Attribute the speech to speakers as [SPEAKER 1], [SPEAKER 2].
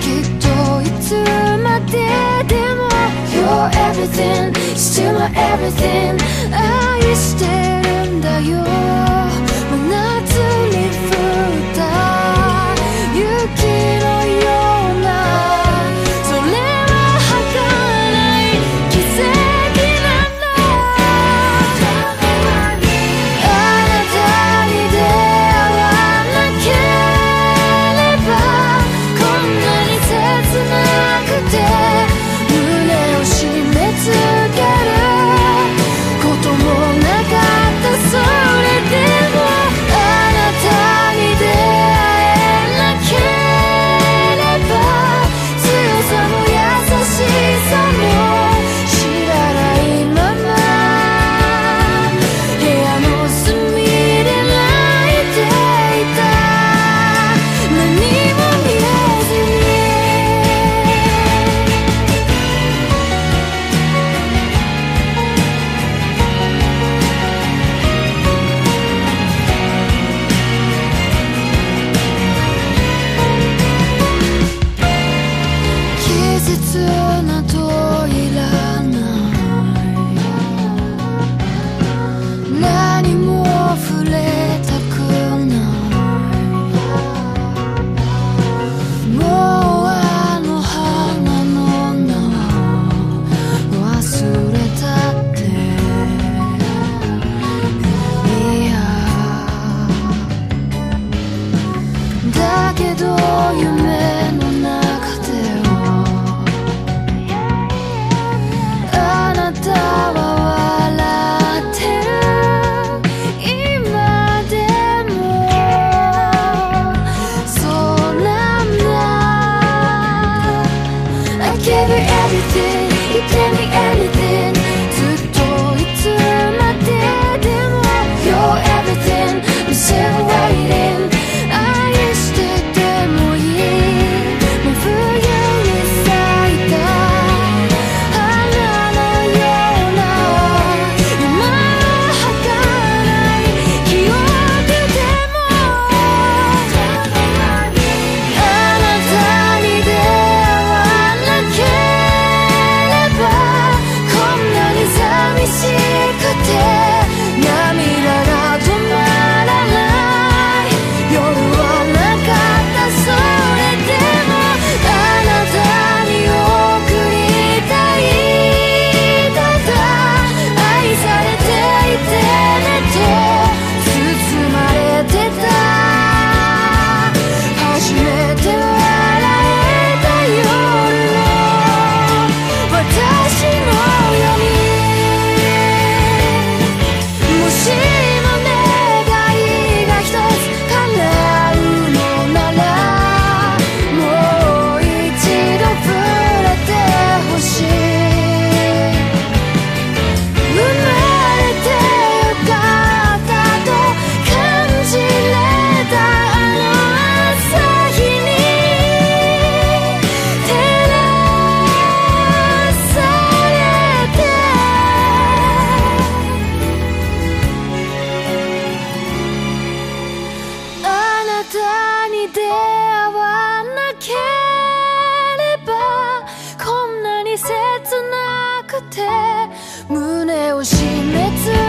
[SPEAKER 1] きっといつまででも You're everything, still my everything. 愛してるんだよ胸を締めつ